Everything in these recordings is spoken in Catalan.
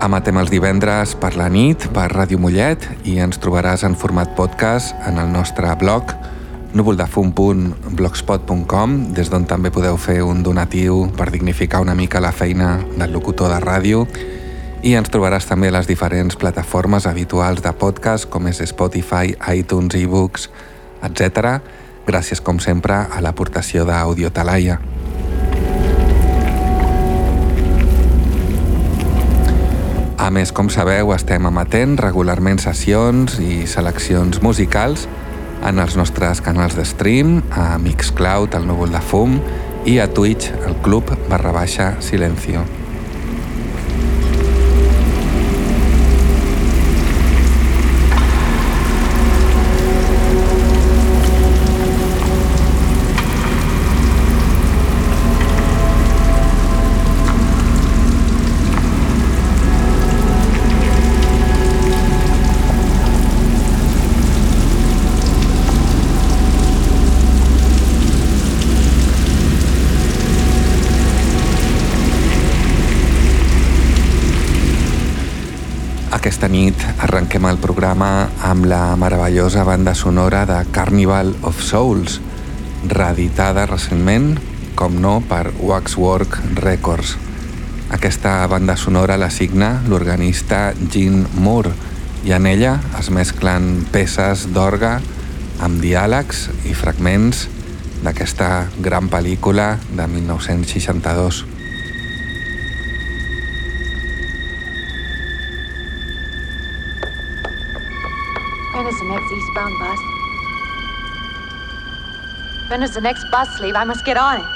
Amatem els divendres per la nit per Ràdio Mollet i ens trobaràs en format podcast en el nostre blog núvoldefum.blogspot.com des d'on també podeu fer un donatiu per dignificar una mica la feina del locutor de ràdio i ens trobaràs també a les diferents plataformes habituals de podcast com és Spotify, iTunes, ebooks, etc. Gràcies com sempre a l'aportació d'Audio Talaia. Més, com sabeu, estem emetent regularment sessions i seleccions musicals en els nostres canals de stream, a Mixcloud, el núvol de fum, i a Twitch, el club barra baixa silencio. Aquesta nit arrenquem el programa amb la meravellosa banda sonora de Carnival of Souls, reeditada recentment, com no, per Waxwork Records. Aquesta banda sonora la signa l'organista Gene Moore i en ella es mesclen peces d'orga amb diàlegs i fragments d'aquesta gran pel·lícula de 1962. Next eastbound bus? When does the next bus leave? I must get on it.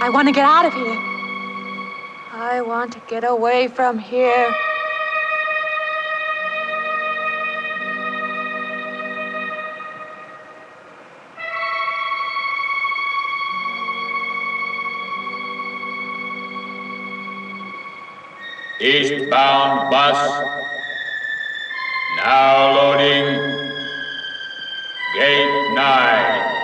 I want to get out of here. I want to get away from here. Eastbound bus. Now loading. Gate 9.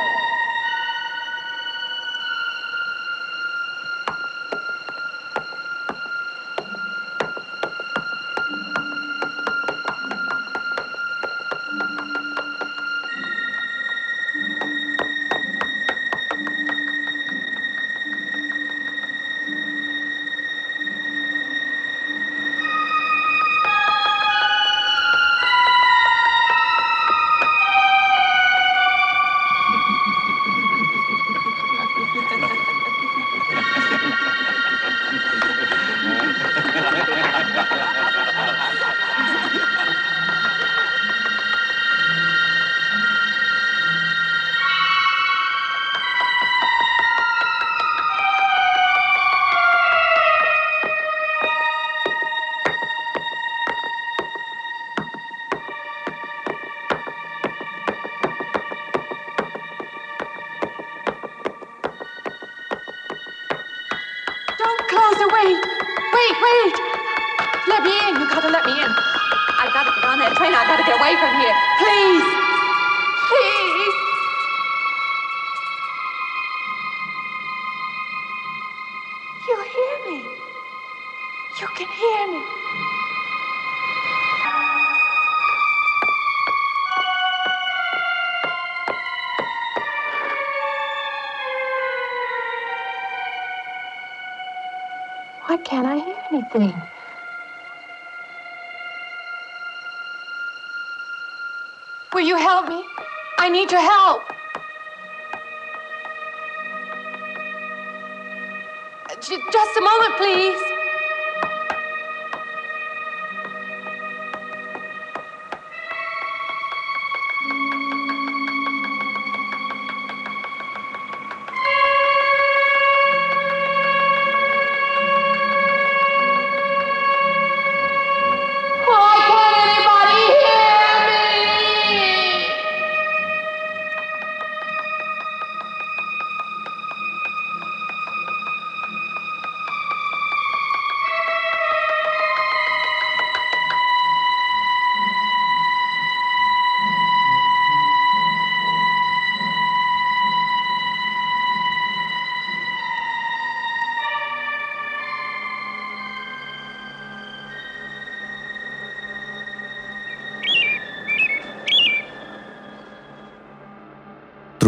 Can't I hear anything? Will you help me? I need your help. Just a moment, please.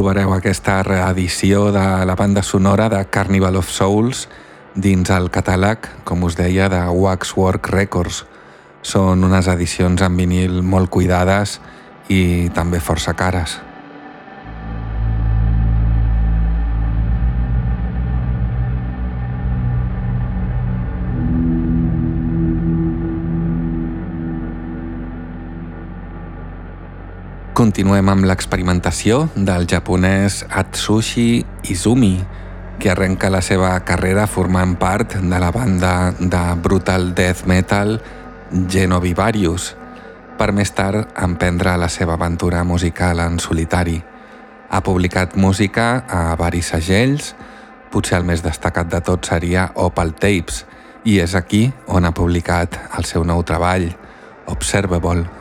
Trobareu aquesta reedició de la banda sonora de Carnival of Souls dins el catàleg, com us deia, de Waxwork Records. Són unes edicions en vinil molt cuidades i també força cares. Continuem amb l'experimentació del japonès Atsushi Izumi, que arrenca la seva carrera formant part de la banda de brutal death metal Genovivarius, per més tard emprendre la seva aventura musical en solitari. Ha publicat música a varis segells, potser el més destacat de tot seria Opal Tapes, i és aquí on ha publicat el seu nou treball, Observable.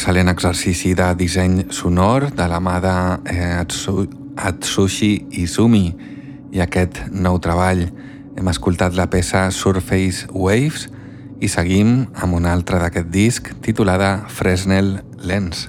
Excel·lent exercici de disseny sonor de la mà de eh, Atsu Atsushi Izumi i aquest nou treball. Hem escoltat la peça Surface Waves i seguim amb una altra d'aquest disc titulada Fresnel Lens.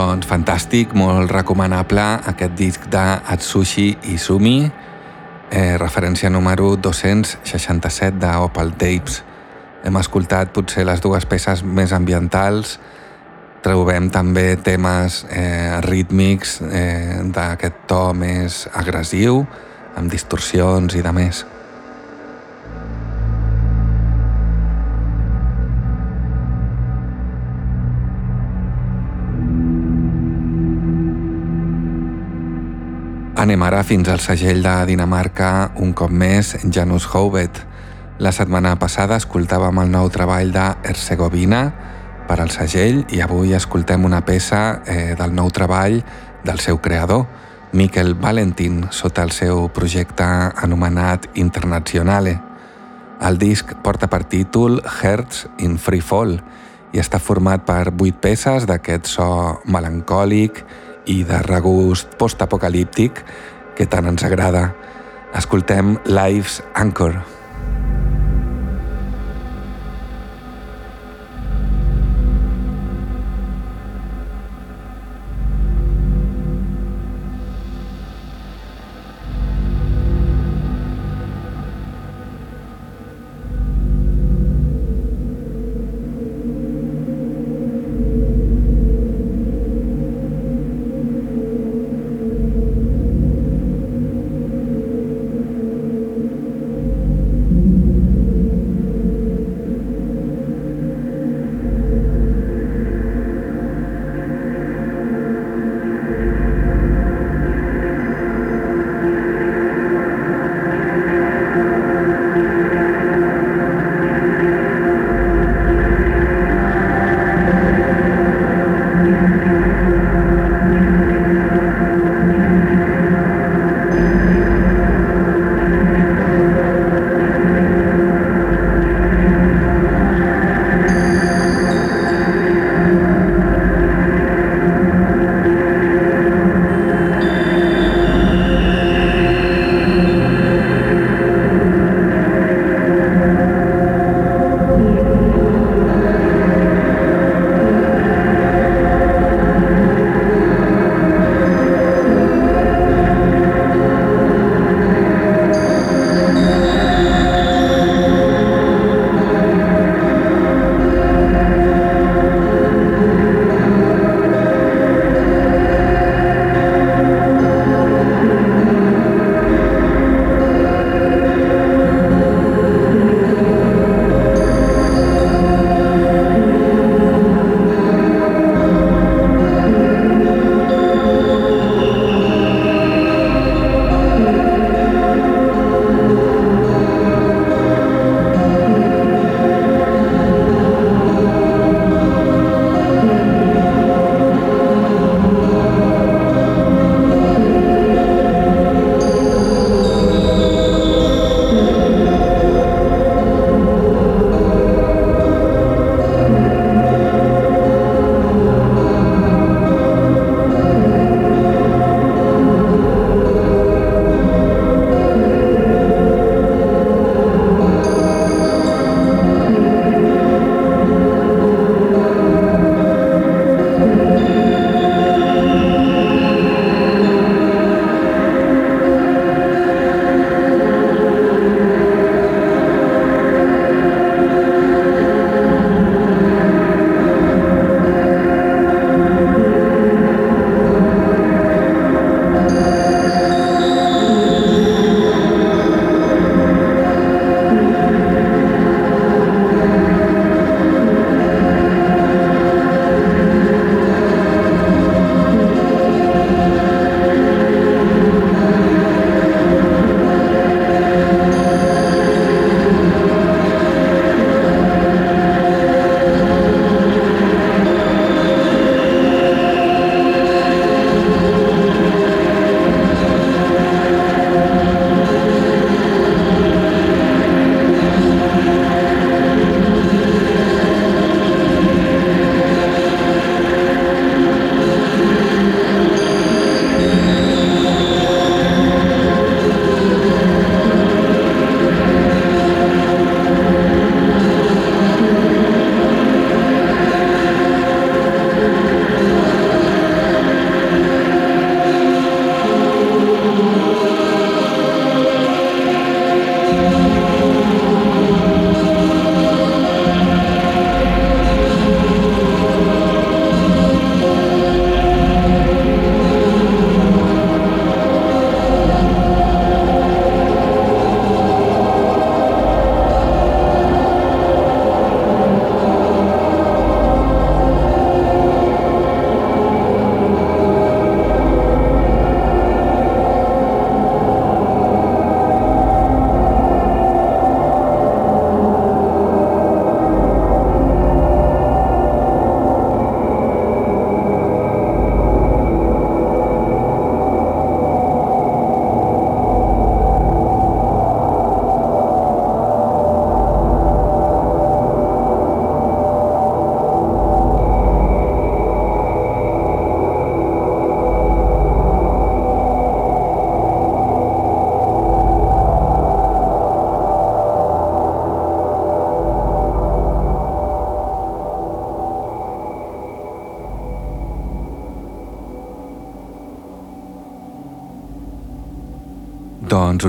Doncs fantàstic, molt recomanable aquest disc de Atsushi Izumi, eh, referència número 267 d'Opal Tapes. Hem escoltat potser les dues peces més ambientals, trobem també temes eh, rítmics eh, d'aquest to més agressiu, amb distorsions i de més. Anem ara fins al segell de Dinamarca, un cop més, Janus Hovet. La setmana passada escoltàvem el nou treball de Herzegovina per al segell i avui escoltem una peça eh, del nou treball del seu creador, Miquel Valentin, sota el seu projecte anomenat Internazionale. El disc porta per títol Hertz in Free Fall i està format per vuit peces d'aquest so melancòlic i de regust postapocalíptic que tant ens agrada. Escoltem Life's Anchor. Doncs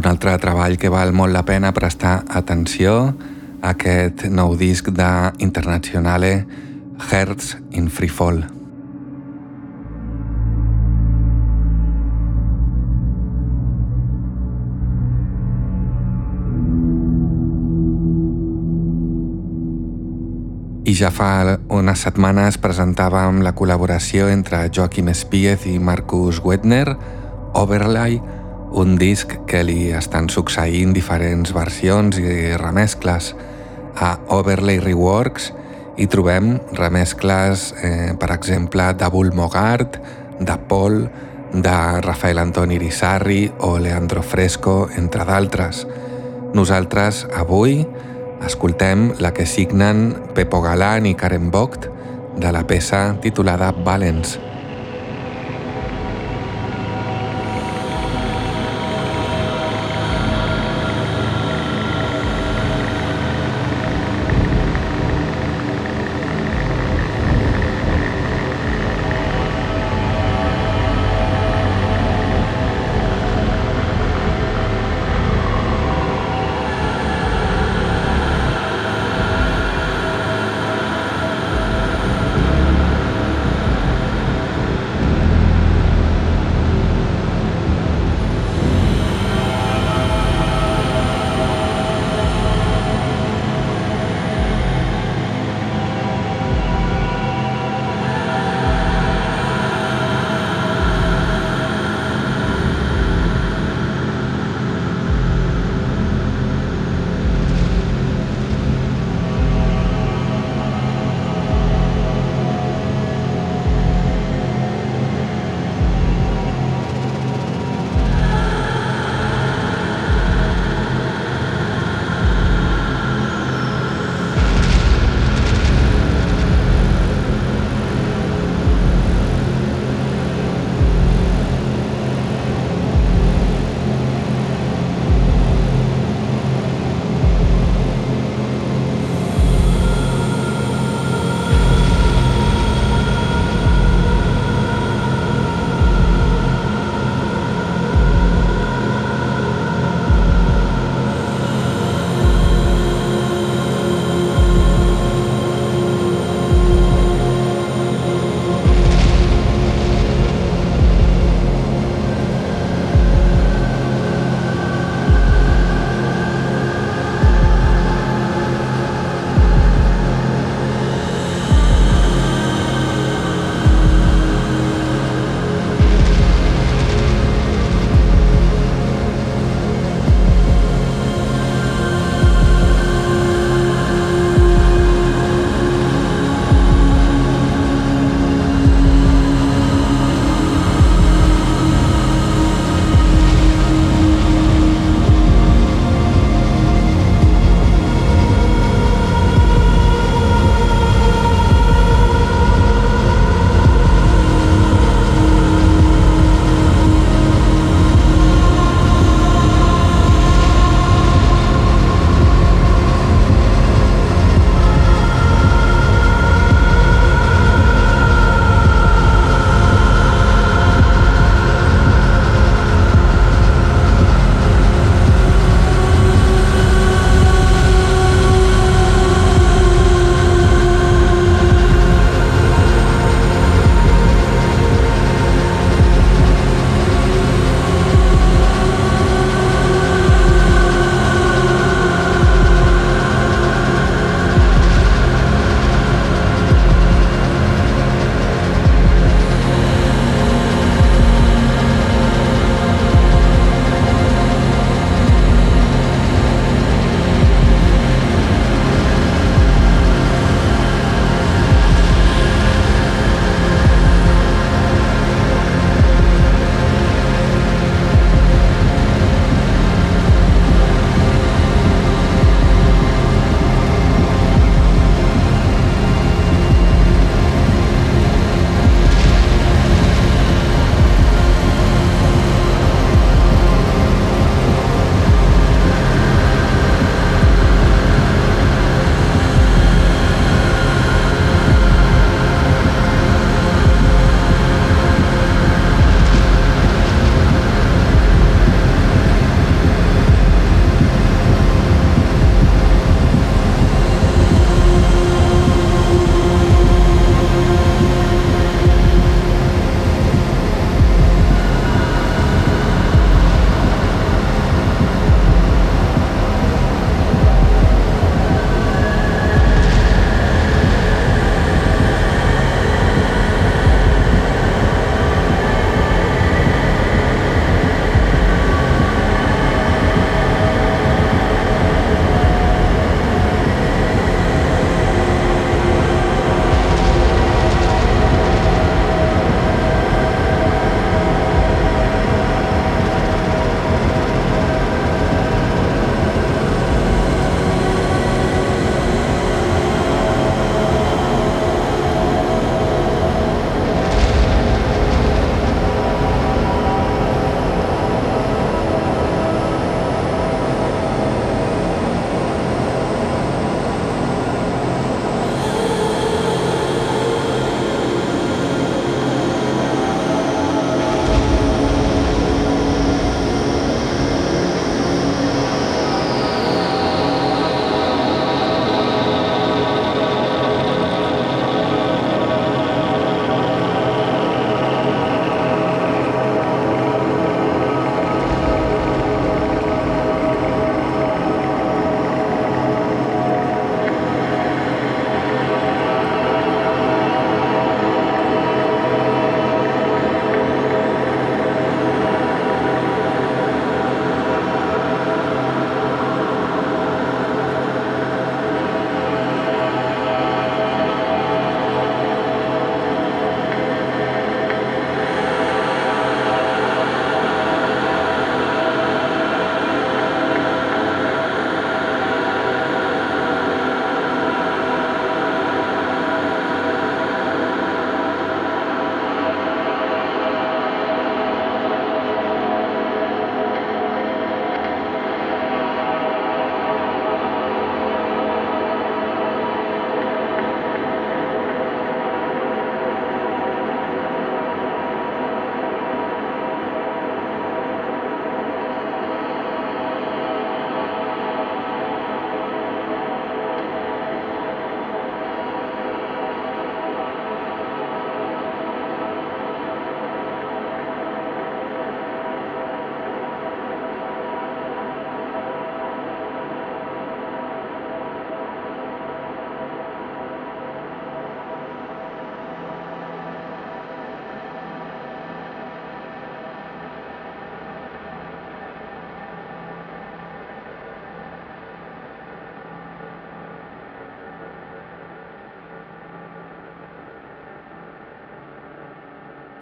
un altre treball que val molt la pena prestar atenció, aquest nou disc d'Internacionale Hertz in Free Fall. I ja fa unes setmanes presentàvem la col·laboració entre Joaquim Espíez i Marcus Wedner, Overlay, un disc que li estan succeint diferents versions i remescles. A Overlay Reworks hi trobem remescles, eh, per exemple, de Bull Mogart, de Paul, de Rafael Antoni Irizarri o Leandro Fresco, entre d'altres. Nosaltres, avui, escoltem la que signen Pepo Galán i Karen Vogt de la peça titulada Valence.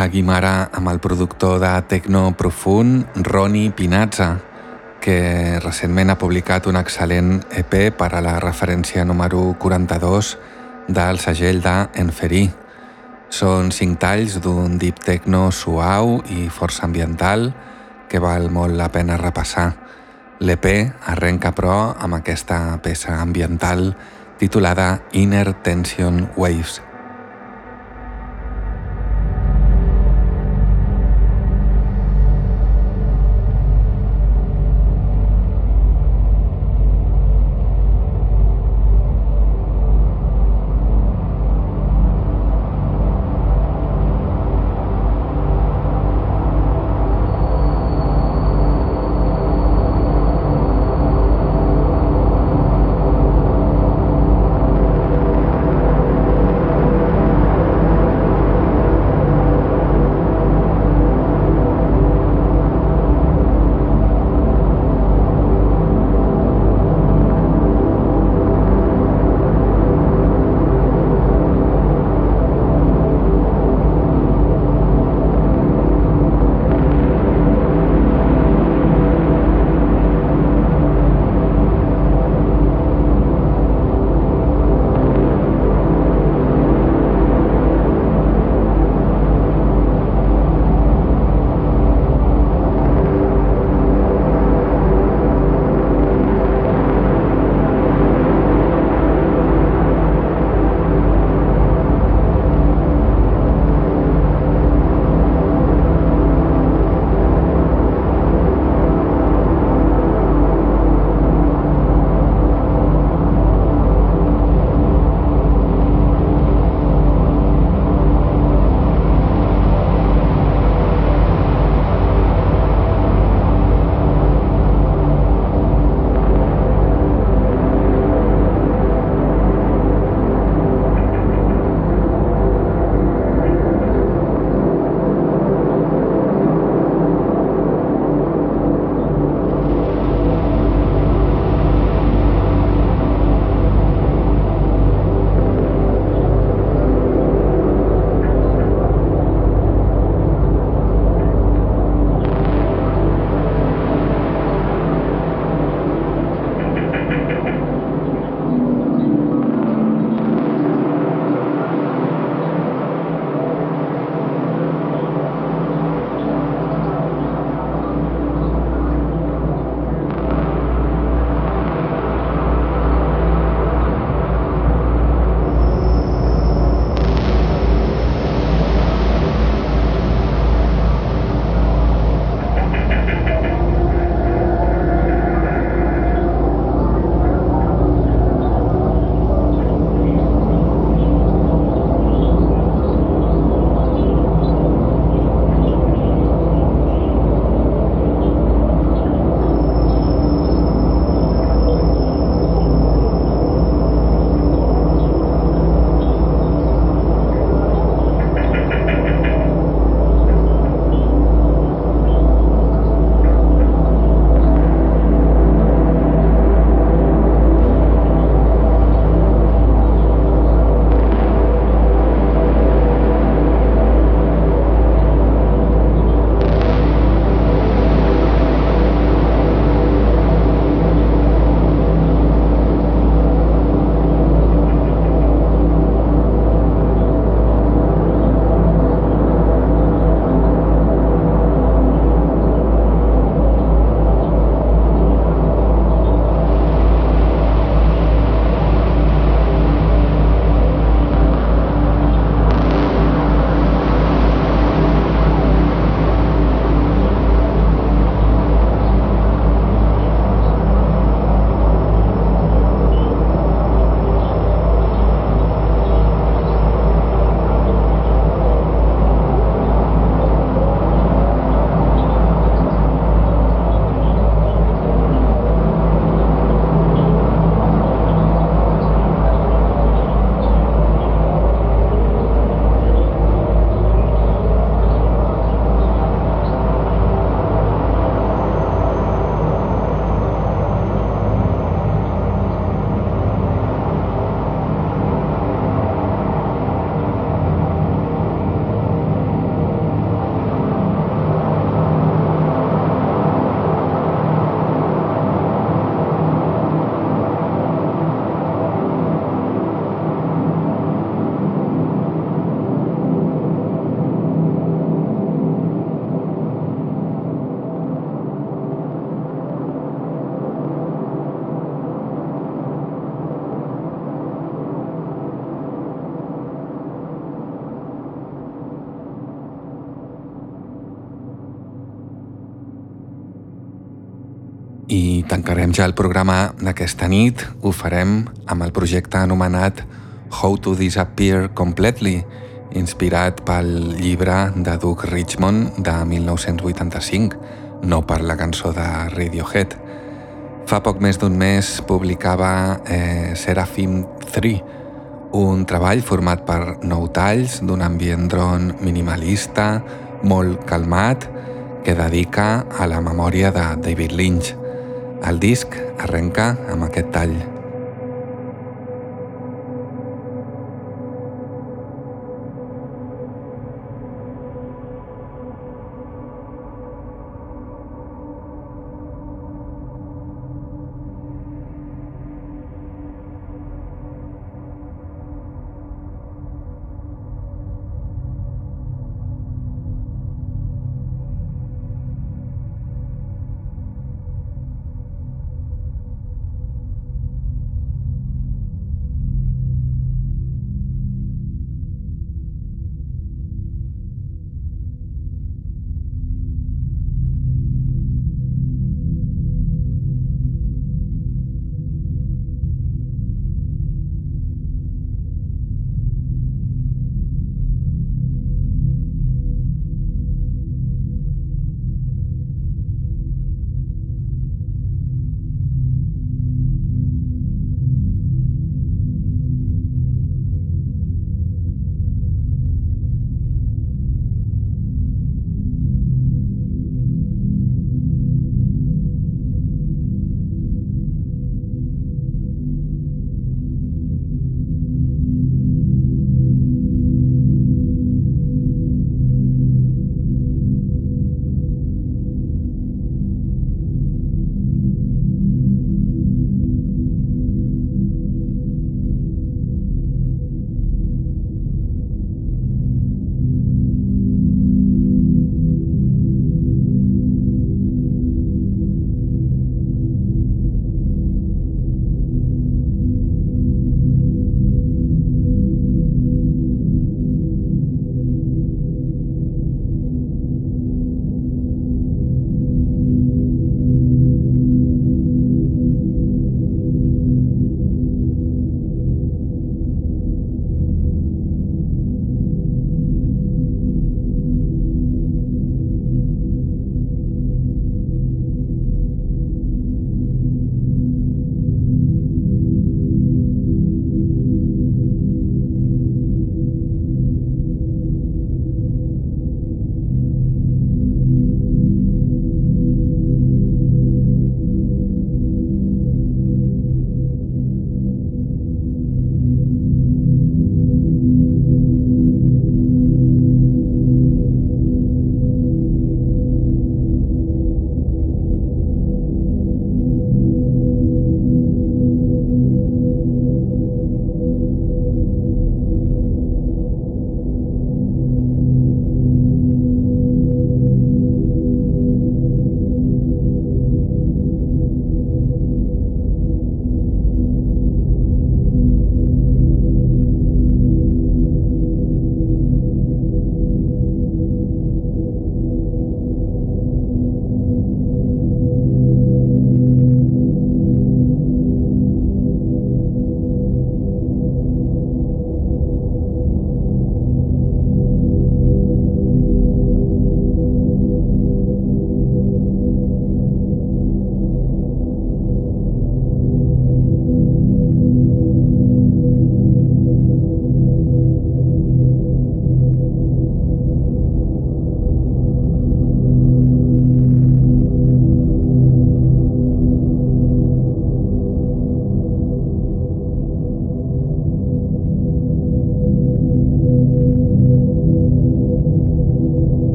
Seguim ara amb el productor de Tecno Profund, Roni Pinazza, que recentment ha publicat un excel·lent EP per a la referència número 42 del segell de Enferí. Són cinc talls d'un deep techno suau i força ambiental que val molt la pena repassar. L'EP arrenca però amb aquesta peça ambiental titulada Inner Tension Waves. Tancarem ja el programa d'aquesta nit. Ho farem amb el projecte anomenat How to Disappear Completely, inspirat pel llibre de Doug Richmond de 1985, no per la cançó de Radiohead. Fa poc més d'un mes publicava eh, Seraphim 3, un treball format per nou talls d'un ambient dron minimalista, molt calmat, que dedica a la memòria de David Lynch. El disc arrenca amb aquest tall.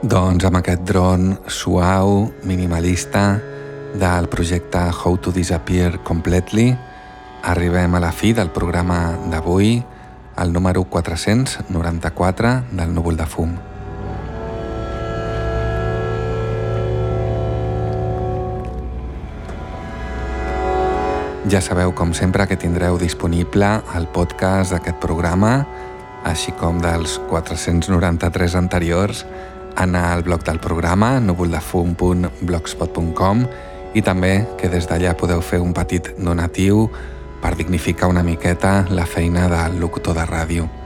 Doncs amb aquest dron suau, minimalista, del projecte How to Disappear Completely, arribem a la fi del programa d'avui, el número 494 del núvol de fum. Ja sabeu, com sempre, que tindreu disponible el podcast d'aquest programa, així com dels 493 anteriors, anar al blog del programa, núvoldefum.blogspot.com i també que des d'allà podeu fer un petit donatiu per dignificar una miqueta la feina del locutor de ràdio.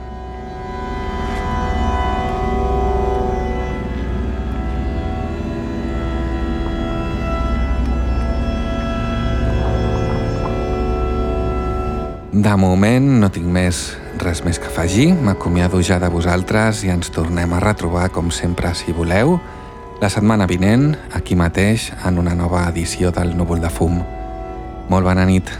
De moment no tinc més res més que afegir, m'acomiado ja de vosaltres i ens tornem a retrobar com sempre si voleu la setmana vinent aquí mateix en una nova edició del Núvol de Fum. Molt bona nit.